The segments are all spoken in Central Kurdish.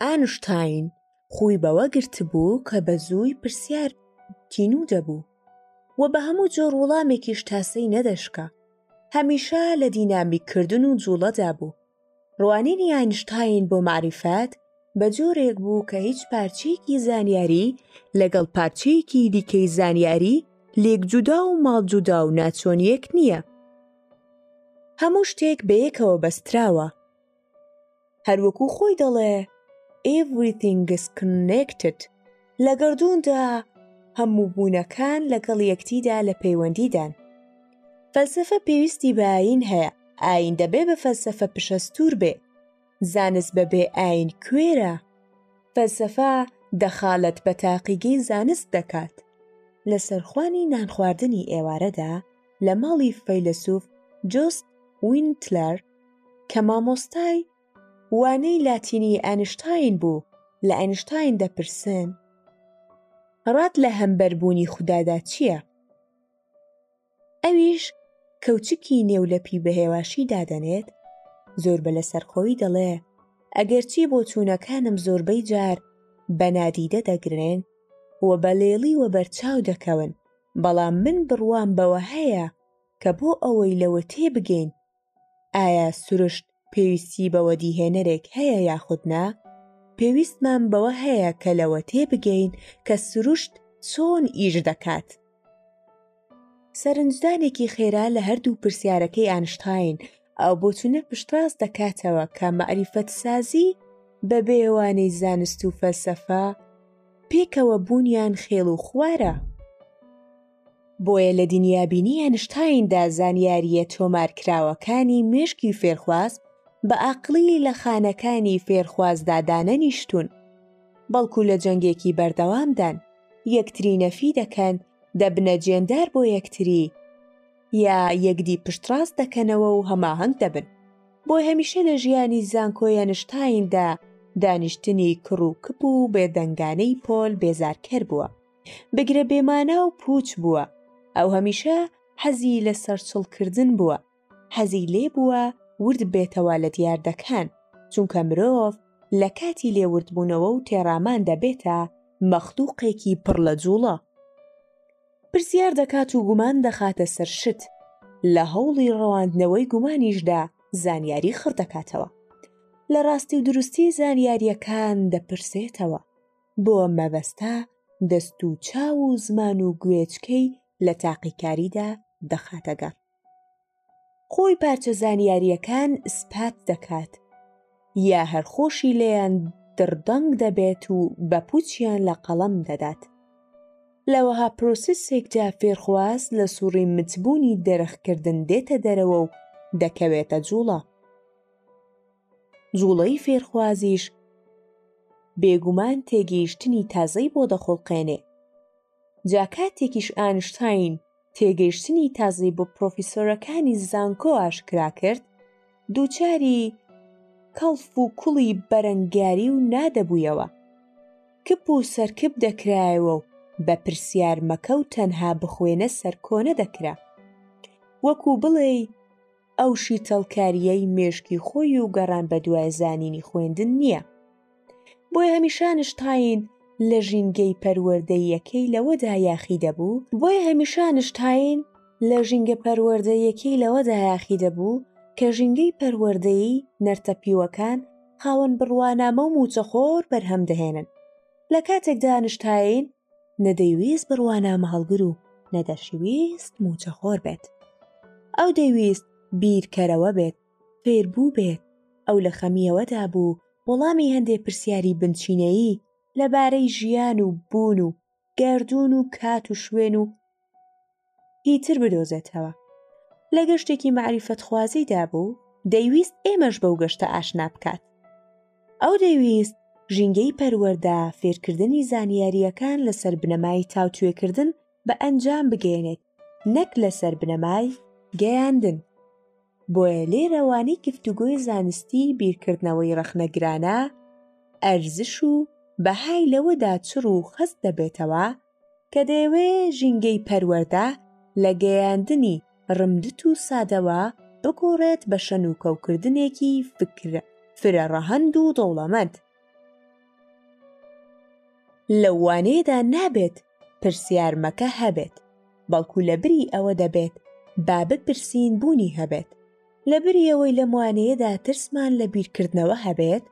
ئانشتاین خوی بەوە گرتبوو کە بە زووی پرسیار تینوو دەبوو و بە هەموو جۆر وڵامێکیش تاسەی نەدەشکا هەمیشە لە دینامیکردن و جوڵەدا بوو ڕوانینی ئاینشتاین بۆ معریفەت بە جۆرێک بوو کە هیچ پارچەیەکی زانیاری لەگەڵ پارچەیەکی دیکەی زانیاری لێک جودا و ماڵجودا و ناچۆنیەک نییە هەموو شتێک بەیەکەوە بەستراوە هەروەکو خۆی دەڵێ Everything's connected لە گەردووندا هەموو بوونەکان لەگەڵ یەکتیدا لە پەیوەندیدان فەلسەفە پێویستی بە ئاین هەیە ئاین دەبێ بە فەلسەفە پشەستور بێ زانست بەبێ ئاین کوێرە فەلسەفە دەخالەت بە تاقیگەی زانست دەکات لە سەرخوانی نانخواردنی ئێوارەدا لە ماڵی فەیلەسوف جۆست وینتلەر کە مامۆستای وانەی لاتینی ئەنشتاین بوو لە ئەنشتاین دەپرسن ڕات لە هەمبەربوونی خودادا چییە؟ ئەویش کەوچکی نێو لەپی بەهێواشی دادەنێت زۆر بە لەسەر خۆی دەڵێ ئەگەرچی بۆ چوونەکانم زۆربەی جار بە نادیدە دەگرێن و بە لێڵی وە بەرچاو دەکەون بەڵام من بڕوام بەوە هەیە کە بۆ ئەوەی لەوە تێبگەین ئایا سروشت پێویستی بە وەدیهێنەرێک هەیە یاخود نا؟ پێویستمان بەوە هەیە کە لەوە تێبگەین کە سروشت چۆن ئیش دەکات. سەرنجدانێکی خێرا لە هەردوو پرسیارەکەی ئانشتاین ئەو بۆچونە پشتڕاست دەکاتەوە کە مەعریفەت سازی بە بێوانەی زانست و فەلسەفە پێکەوە بوونیان خێڵ و خوارە. بۆیە لە دنیابینی ئەنشتایندا زانیارییە تۆمارکراوەکانی مێشکی فێرخواز بە ئاقڵی لە خانەکانی فێرخوازدا دانەنیشتوون، بەڵکو لە جەنگێکی بەردەوامدان، یەکتری نەفی دەکەن، دەبنە جێندار بۆ یەکتری، یا یەکدی پشتڕاست دەکەنەوە و هەماهەنگ دەبن. بۆ هەمیشە لە ژیانی زانکۆی ئەنشتایندا دانیشتنی کڕ و کپ و بێدەنگانەی پۆل بێزارکەر بووە. بگرە بێ مانا و پووچ بووە. ئەو هەمیشە حەزی لە سەرچڵ کردن بووە. حەزی لێ بووە ورد بێتەوە لە دیاردەکان، چونکە مرۆڤ لە کاتی لێ ورد بوونەوە و تێڕامان دەبێتە مەخلووقێکی پڕ لە جووڵە. پرسیار دەکات و گومان دەخاتە سەر شت. لە هەوڵی ڕەواندنەوەی گومانیشدا زانیاری خڕ دەکاتەوە. لە ڕاستی و دروستی زانیارییەکان دەپرسێتەوە. بۆ مەبەستا دەست و چاو و زمان و گوێچکەی لە تاقیکاریدا دەخاتە گەڕ. خۆی پارچە زانیارییەکان ئیسپات دەکات، یا هەر خۆشی لێیان دڕدەنگ دەبێت و بە پووچیان لە قەڵەم دەدات. لە وەها پرۆسێسێکدا فێرخواز لە سووڕی متبوونی دەرخکردن دێتە دەرەوە و دەکەوێتە جووڵە. جوڵەی فێرخوازیش بێگومان تێگەیشتنی تازەی بۆ دەخوڵقێنێ. جا کاتێکیش ئانشتاین تێگەیشتنی تازەی بۆ پرۆفیسۆرەکانی زانکۆ ئاشکرا کرد، دووچاری کەڵف و کوڵی بەرەنگاری و نا دەبوویەوە. کپ و سەرکپ دەکرایەوە و بە پرسیار مەکە و تەنها بخوێنە سەرکۆنە دەکرا. وەکوو بڵێی ئەو شیتەڵکارییەی مێشکی خۆی و گەڕان بە دوای زانینی خوێندن نییە بۆیە هەمیشانش تاین لە ژینگەی پەروەردەیەکەی لەوەدا یاخی دەبوو بۆیە هەمیشانش تاین لە ژینگە پەروەردەیەکەی لەوەدا یاخی دەبوو کە ژینگەی پەروەردەیی نەرتە پیوەکان خاوەن بڕوانامە و موچەخۆر بەرهەم دەهێنن لە کاتێکدا نشتین نە دەیویست بڕوانامە هەڵگر و نە دەشیویست موچەخۆر بێت ئەو دەیویست بیرکەرەوە بێت فێربوو بێت ئەو لە خەمیەوەدا بوو وەڵامی هەندێ پرسیاری بنچینەیی لەبارەی ژیان و بوون و گەردوون و کات و شوێن و ی تر بدۆزێتەوە لە گەشتێکی مەعریفەتخوازیدا بوو دەیویست ئێمەش بەو گەشتە ئاشنا بکات ئەو دەیویست ژینگەی پەروەەردە فێرکردنی زانیارییەکان لەسەر بنەمای تاوتوێکردن بە ئەنجام بگەێنێت نەک لەسەر بنەمای گەیاندن بۆیە لێرەوانی گفتوگۆی زانستی بیرکردنەوەی ڕەخنەگرانە ئەرزش و بەهای لەوەدا چڕ و خەست دەبێتەوە کە دەیەوێ ژینگەی پەروەردە لە گەیاندنی رمدت و سادەوە بگۆڕێت بە شەنوکەوکردنێکی فکرە فرەڕەهەند و دەوڵەمەند. لەو وانەیەدا نابێت پرسیار مەکە هەبێت، بەڵکو لە بری ئەوە دەبێت با بپرسین بوونی هەبێت، لە بری ئەوەی لەم وانەیەدا ترسمان لە بیرکردنەوە هەبێت،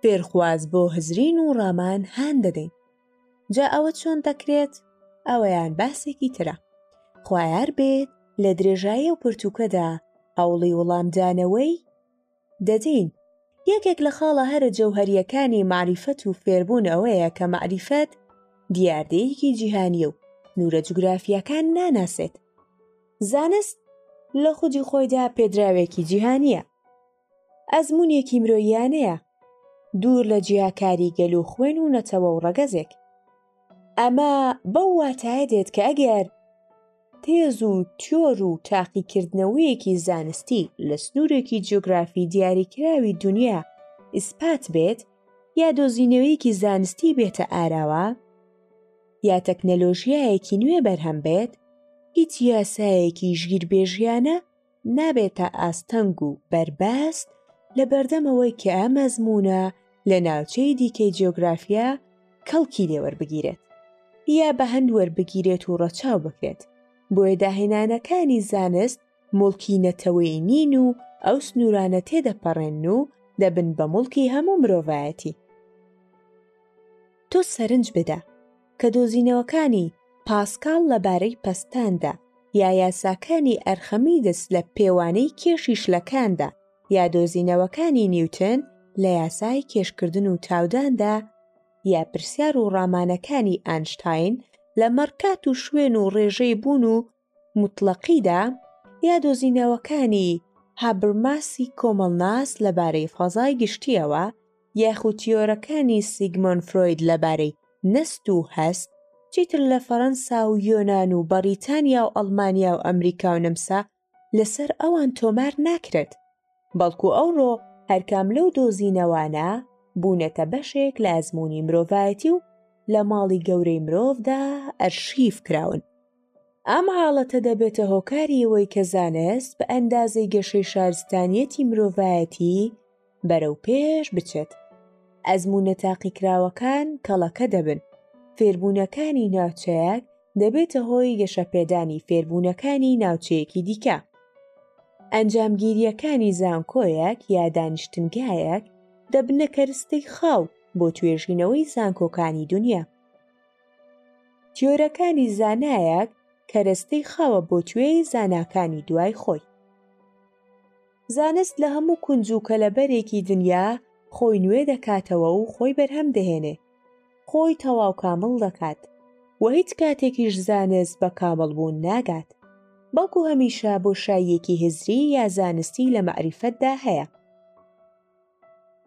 فێرخواز بۆ هزرین و ڕامان هان دەدەین. جا ئەوە چۆن دەکرێت ئەوەیان باسێکی ترە خویار بێت لە درێژایی و پرتوکەدا هەوڵی وڵامدانەوەی دەدەین یەکێک لە خاڵە هەرە جەوهریەکانی معریفەت و فێربوون ئەوەیە کە معریفەت دیاردەیەکی جیهانیە و نورە جوگرافیەکان ناناسێت زانست لە خودی خۆیدا پێدراوێکی جیهانیە ئەزموونێکی مرۆییانەیە، دوور لە جیاکاری گەل و خوێن و نەتەوە و ڕەگەزێک. ئەمە بەو واتایە دێت کە ئەگەر تێز و تیۆر و تاقیکردنەوەیەکی زانستی لە سنوورێکی جیۆگرافی دیاریکراوی دونیا ئیسپات بێت، یا دۆزینەوەیەکی زانستی بێتە ئاراوە، یا تەکنەلۆژیایەکی نوێ بەرهەم بێت، هیچ یاسایەکی ژیربێژیانە، نابێتە ئاستەنگ و بەربەست لە بەردەمەوەی کە ئەم ئەزموونە لە ناوچەی دیکەی جیۆگرافیا کەڵکی لێ وەربگیرێت یا بە هەند وەربگیرێت و ڕەچاو بکرێت بۆیە داهێنانەکانی زانست مڵکی نەتەوەی نین و ئەو سنوورانە تێدەپەڕێن و دەبن بە مڵکی هەموو مرۆڤایەتی تۆ سەرنج بدە کە دۆزینەوەکانی پاسکاڵ لەبارەی پەستاندا یا یاساکانی ئەرخەمیدس لە پێوانەی کێشی شلەکاندا یا دۆزینەوەکانی نیوتن لە یاسای کێشکردن و تاوداندا یا پرسیار و ڕامانەکانی ئانشتاین لەمەڕ کات و شوێن و ڕێژەی بوون و موتڵەقیدا یا دۆزینەوەکانی هابرماسی کۆمەڵناس لەبارەی فەزای گشتییەوە یاخود تیۆرەکانی سیگمۆن فرۆید لەبارەی نەست و هەست چیتر لە فەرەنسا و یۆنان و بەڕیتانیا و ئەڵمانیا و ئەمریکا و نەمسا لەسەر ئەوان تۆمار ناکرێت بەڵکو ئەوڕۆ هەرکام لەو دۆزینەوانە بوونەتە بەشێک لە ئەزموونی مرۆڤایەتی و لە ماڵی گەورەی مرۆڤدا ئەرشیف کراون. ئەم حاڵەتە دەبێتە هۆکاری ئەوەی کە زانست بە ئەندازەی گەشەی شارستانیەتی مرۆڤایەتی بەرەو پێش بچێت. ئەزموونە تاقیکراوەکان کەڵەکە دەبن. فێربوونەکانی ناوچەیەک دەبێتە هۆی گەشەپێدانی فێربوونەکانی ناوچەیەکی دیکە. ئەنجامگیرییەکانی زانکۆیەک یا دانیشتنگایەک دەبنە کەرستەی خاو بۆ توێژینەوەی زانکۆکانی دونیا. تیۆرەکانی زانایەک کەرەستەی خاوە بۆ توێی زاناکانی دوای خۆی زانست لە هەموو کونج و کەلەبەرێکی دنیا خۆی نوێ دەکاتەوە و خۆی بەرهەم دەهێنێ خۆی تەواو کامڵ دەکات و هیچ کاتێکیش زانست بە کامڵ بوون ناگات بەڵکو هەمیشە بۆ شاییەکی هزری یا زانستی لە مەعریفەتدا هەیە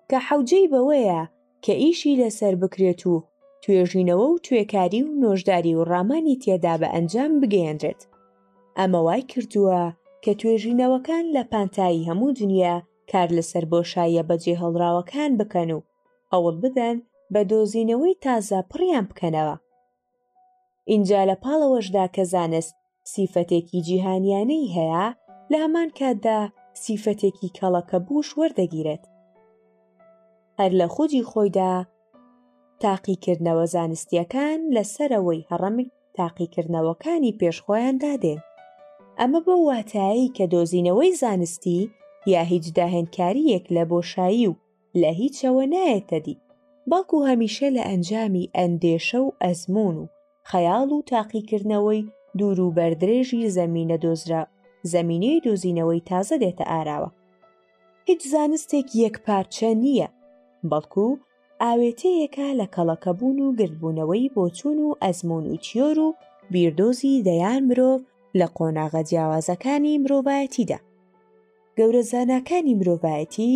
کە حەوجێی بەوەیە کە ئیشی لەسەر بکرێت و توێژینەوە و توێکاری و نۆژداری و ڕامانی تێدا بە ئەنجام بگەیەنرێت ئەمە وای کردووە کە توێژینەوەکان لە پانتایی هەموو دنیا کار لەسەر بۆشاییە بەجێهێڵراوەکان بکەن و هەوڵ بدەن بە دۆزینەوەی تازە پڕیان بکەنەوە ئینجا لە پاڵەوەشدا کە زانست سیفەتێکی جیهانیانەی هەیە، لە هەمان کاتدا سیفەتێکی کەڵەکەبووش وەردەگیرێت. هەر لە خودی خۆیدا تاقیکردنەوە زانستییەکان لە سەرەوەی هەڕەمی تاقیکردنەوەکانی پێش خۆیان دادێن. ئەمە بەو واتایەی کە دۆزینەوەی زانستی یا هیچ داهێنکارییەک لە بۆشایی و لە هیچەوە نایەتە دی بەڵکو هەمیشە لە ئەنجامی ئەندێشە و ئەزمون و خەیاڵ و تاقیکردنەوەی دوور و بەردرێژی زەمینە دۆزرا زەمینەی دۆزینەوەی تازە دێتە ئاراوە هیچ زانستێک یەک پارچە نییە بەڵکو ئاوێتەیەکە لە کەڵەکەبوون و گردبوونەوەی بۆچوون و ئەزمون و تیۆر و بیردۆزی دەیان مرۆڤ لە قۆناغە جیاوازەکانی مرۆڤایەتیدا گەورە زاناکانی مرۆڤایەتی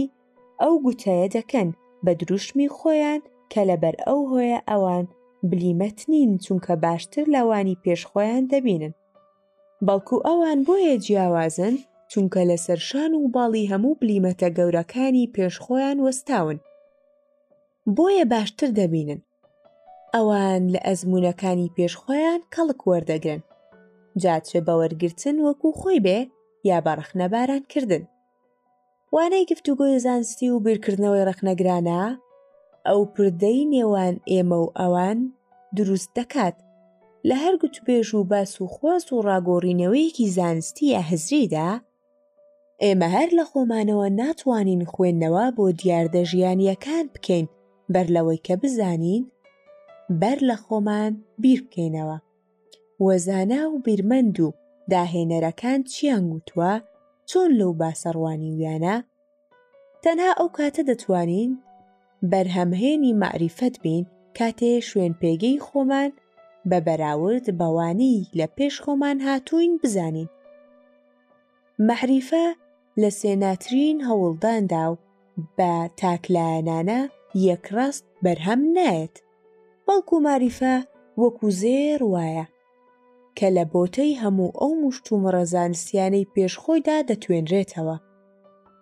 ئەو گوتەیە دەکەن بە دروشمی خۆیان کە لەبەر ئەو هۆیە ئەوان بلیمەت نین چونکە باشتر لەوانی پێش خۆیان دەبینن بەڵکو ئەوان بۆیە جیاوازن چونکە لەسەر شان و باڵی هەموو بلیمەتە گەورەکانی پێش خۆیان وەستاون بۆیە باشتر دەبینن ئەوان لە ئەزمونونەکانی پێشخۆیان کەڵک وەردەگرن جاچێ بەوەرگتن وەکو خۆی بێ یا بەڕەخنە بارانکردن وانەی گفتوگۆی زانستی و بیرکردنەوەی ڕەخنەگرانە ئەو پردەی نێوان ئێمە و ئەوان دروست دەکات، لە هەر گوتوبێژ و باس و خواست و ڕاگۆڕینەوەیەکی زانستی یا هزریدا، ئێمە هەر لە خۆمانەوە ناتوانین خوێندنەوە بۆ دیاردە ژیانییەکان بکەین بەر لەوەی کە بزانین بەر لە خۆمان بیر بکەینەوە. و زانا و بیرمەند و داهێنەرەکان چیان گوتووە، چۆن لەو باسە ڕوانیویانە؟ تەنها ئەو کاتە دەتوانین بەرهەمهێنی مەعریفەت بین کاتێ شوێن پێگەی خۆمان بە بەراورد بەوانی لە پێش خۆمان هاتووین بزانین. مەعریفە لە سێناترین هەوڵداندا و بە تاکلایەنانە یەکڕاست بەرهەم نایەت. بەڵکو مەعریفە وەکو زێڕ وایە کە لە بۆتەی هەموو ئەو مشتومڕە زانستیانەی پێش خۆیدا دەتوێنرێتەوە،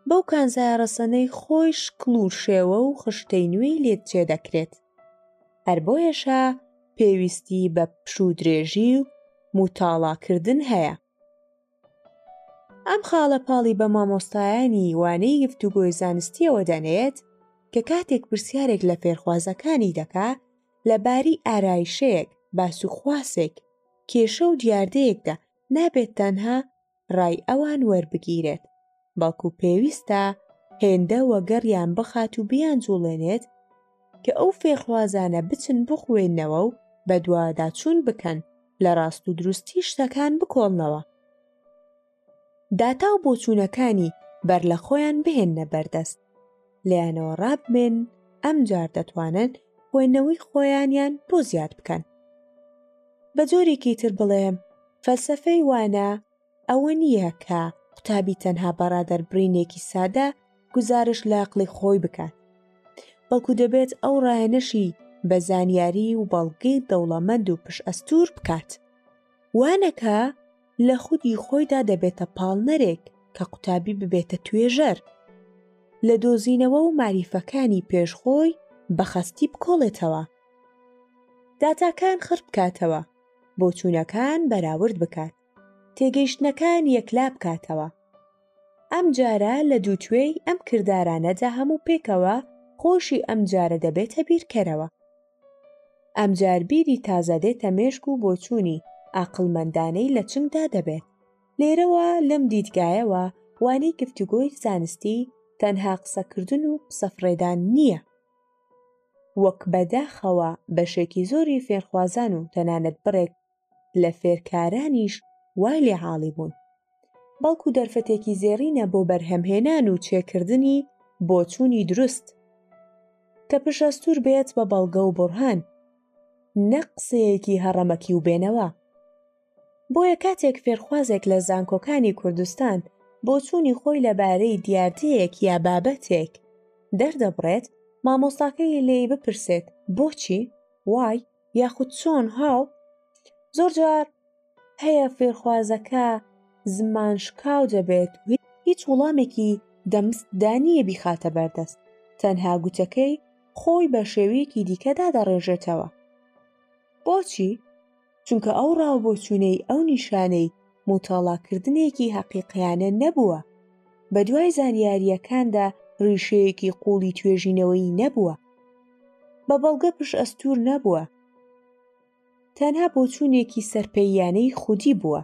بەو کانزایە ڕەسەنەی خۆی شکڵ و شێوە و خشتەی نوێی لێدچێدەکرێت. هەر بۆیەشە پێویستی بە پشوودرێژی و موتاڵاکردن هەیە. ئەم خاڵە پاڵی بە مامۆستایانی وانەی گفتوگۆی زانستیەوە دەنێت کە کاتێک پرسیارێک لە فێرخوازەکانی دەکا لە باری ئارایشەیەک باس و خواسێک کێشە و دیاردەیەکدا نابێت تەنها ڕای ئەوان وەربگیرێت بەڵکو پێویستە هێندە وەگەڕیان بخات و بیانجوڵێنێت کە ئەو فێرخوازانە بچن بخوێننەوە و بەدواداچوون بکەن لە ڕاست و دروستی شتەکان بکۆڵنەوە داتا و بۆچوونەکانی بەر لە خۆیان بهێننە بەردەست لەیانەوە ڕابمێن ئەمجار دەتوانن خوێندنەوەی خۆیانیان بۆ زیاد بکەن بە جۆرێکی تر بڵێم فەلسفەی وانە ئەوە نییە کە قوتابی تەنها بەڕادەربڕینێکی سادە گزارش لە عقلی خۆی بکات بەڵکو دەبێت ئەو ڕایەنەشی بە زانیاری و بەڵگەی دەوڵەمەند و پش ئەستور بکات وانەکە لە خودی خۆیدا دەبێتە پاڵنەرێک کە قوتابی ببێتە توێژەر لە دۆزینەوە و ماریفەکانی پێشخۆی بەخەستی بکۆڵێتەوە داتاکان خڕ بکاتەوە بۆچوونەکان بەراورد بکات تێگەیشتنەکان یەکلا بکاتەوە. ئەم جارە لە دوو توێی ئەم کردارانەدا هەموو پێکەوە خۆشی ئەم جارە دەبێتە بیرکەرەوە. ئەمجار بیری تازە دێتە مێشک و بۆچوونی ئاقڵمەندانەی لە چنگدا دەبێت. لێرەوە لەم دیدگایەوە وانەی گفتوگۆی زانستی تەنها قسەکردن و قسەفڕێدان نییە. وەک بەداخەوە بەشێکی زۆری فێرخوازان و تەنانەت بڕێک لە فێرکارانیش وای لێ عاڵی بوون بەڵکو دەرفەتێکی زێڕینە بۆ بەرهەمهێنان و چێکردنی بۆچوونی دروست کە پشەستور بێت بە بەڵگە و بڕهان نە قسەیەکی هەڕەمەکی و بێنەوە بۆیە کاتێک فێرخوازێک لە زانکۆکانی کوردستان بۆچوونی خۆی لەبارەی دیاردەیەک یا بابەتێک دەردەبڕێت مامۆستاکەی لێی بپرسێت بۆچی وای یاخود چۆن هاو زۆر جار هەیە فێرخوازەکە زمان شکاو دەبێت هیچ وڵامێکی دەمستدا نییە بیخاتە بەردەست تەنها گوتەکەی خۆی بە شێوەیەکی دیکەدا دەڕێژێتەوە بۆچی چونکە ئەو ڕاو بۆچوونەی ئەو نیشانەی متاڵاکردنێکی هەقیقیانە نەبووە بە دوای زانیارییەکاندا ڕیشەیەکی قوڵی توێژینەوەی نەبووە بە بەڵگە پشت ئەستوور نەبووە، تەنها بۆچوونێکی سەرپێییانەی خودی بووە.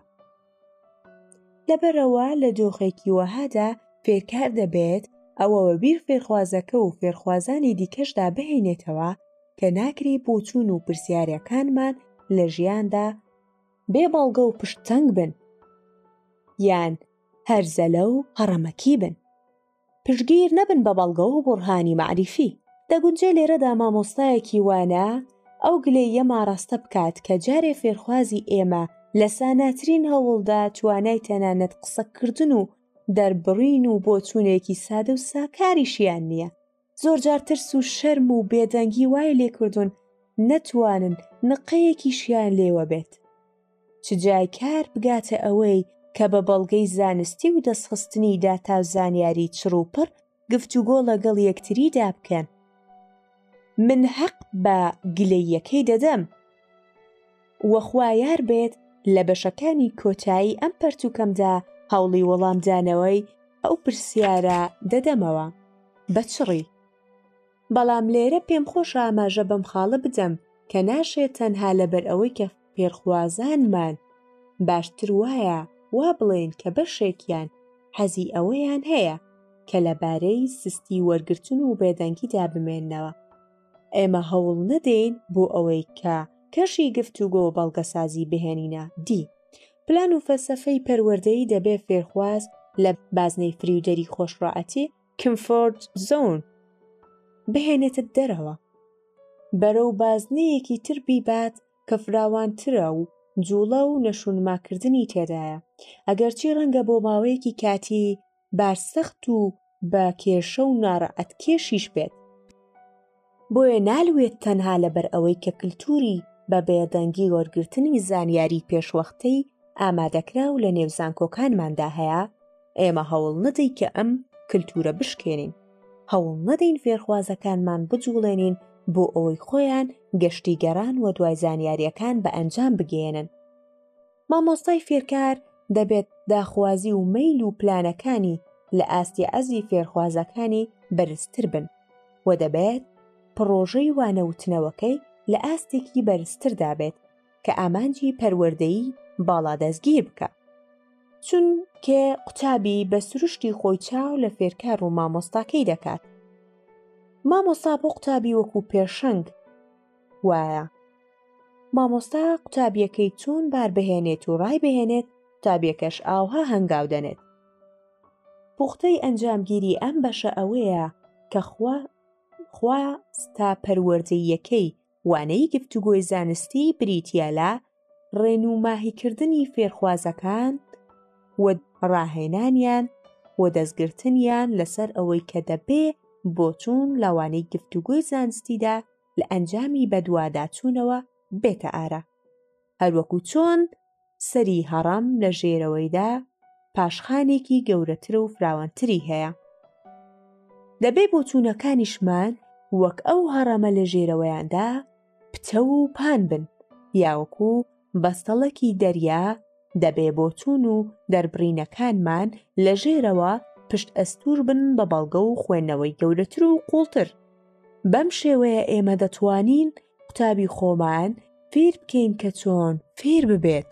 لەبەرەوە لە دۆخێکی وەهادا فێرکار دەبێت ئەوە وەبیر فێرخوازەکە و فێرخوازانی دیکەشدا بهێنێتەوە کە ناکری بۆچوون و پرسیارەکانمان لە ژیاندا بێ بەڵگە و پشتتەنگ بن یان هەرزەلە و هەڕەمەکی بن پشتگیر نەبن بە بەڵگە و بوڕهانی مەعریفی. دەگونجێ لێرەدا مامۆستایەکی وانە ئەو گلەییەم ئاڕاستە بکات کە جارێ فێرخوازی ئێمە لە ساناترین هەوڵدا توانای تەنانەت قسە کردن و دەربڕین و بۆچوونێکی سادە و ساکاریشیان نییە، زۆرجار ترس و شەرم و بێدەنگی وای لێکردوون نەتوانن نقەیەکیشیان لێوە بێت. چ جای کار بگاتە ئەوەی کە بە بەڵگەی زانستی و دەستخستنی داتا و زانیاری چڕوپڕ گفتوگۆ لەگەڵ یەکتریدا بکەن. من هەق بە گلەییەکەی دەدەم. وە خوا یار بێت لە بەشەکانی کۆتایی ئەم پەرتووکەمدا هەوڵی وەڵامدانەوەی ئەو پرسیارە دەدەمەوە بە چڕی. بەڵام لێرە پێم خۆشە ئاماژە بەم خاڵە بدەم کە ناشێت تەنها لەبەر ئەوەی کە فێرخوازانمان باشتر وایە وا بڵێین کە بەشێکیان حەزی ئەوەیان هەیە کە لەبارەی سستی وەرگرتن و بێدەنگیدا بمێننەوە ئێمە هەوڵ نەدەین بۆ ئەوەی کە کەشی گفتوگۆ بەڵگەسازی بهێنینە دی پلان و فەلسەفەی پەروەردەیی دەبێ فێرخواز لە بازنەی فریودەری خۆشڕائەتی کمفۆرت زۆن، بهێنێتە دەرەوە بەرەو بازنەیەکی تر بیبات کە فراوانترە و جوڵە و نەشونماکردنی تێدایە ئەگەرچی ڕەنگە بۆ ماوەیەکی کاتی بارسەخت و بە کێشە و نارەعەتکێشیش بێت. بۆیە نالوێت تەنها لەبەر ئەوەی کە کلتوری بە بێدەنگی وەرگرتنی زانیاری پێشوەختەی ئامادەکراو لە نێو زانکۆکانماندا هەیە، ئێمە هەوڵ نەدەی کە ئەم کلتورە بشکێنین، هەوڵ نەدەین فێرخوازەکانمان بجوڵێنین بۆ ئەوەی خۆیان گەشتی گەڕان وەدوای زانیاریەکان بە ئەنجام بگەیەنن. مامۆستای فێرکار دەبێت داخوازی و مەیل و پلانەکانی لە ئاستی عەزی فێرخوازەکانی بەرزتر بن و دەبێت پڕۆژەی وانەوتنەوەکەی لە ئاستێکی بەرزتردا بێت کە ئامانجی پەروەردەیی باڵا دەستگیر بکا چون کێ قوتابی بە سروشتی خۆی چاو لە فێرکار و مامۆستاکەی دەکات مامۆسا بۆ قوتابی وەکو پێشەنگ وایە مامۆستا قوتابیەکەی چوون باربهێنێت و ڕایبهێنێت قوتابیەکەش ئاوها هەنگاو دەنێت پوختەی ئەنجامگیری ئەم بەشە ئەوەیە کە خوا خوا ستا پەروەردەیەکەی وانەی گفتوگۆی زانستی بریتە لە ڕێنوماهیکردنی فێرخوازەکان و ڕاهێنانیان و دەستگرتنیان لەسەر ئەوەی کە دەبێ بۆچوون لەوانەی گفتوگۆی زانستیدا لە ئەنجامی بەدواداچوونەوە بێتە ئارا هەروەکو چۆن سەری هەڕەم لە ژێرەوەیدا پاشخانێکی گەورەتر و فراوانتری هەیە دەبێ بۆچوونەکانیشمان وەک ئەو هەڕەمە لە ژێرەوەیاندا پتەو و پان بن یاوەکو بەستەڵەکی دەریا دەبێ بۆ چوون و دەربڕینەکانمان لە ژێرەوە پشت ئەستوور بن بە بەڵگە و خوێندنەوەی گەورەتر و قووڵتر بەم شێوەیە ئێمە دەتوانین قوتابی خۆمان فێر بکەین کە چۆن فێر ببێت.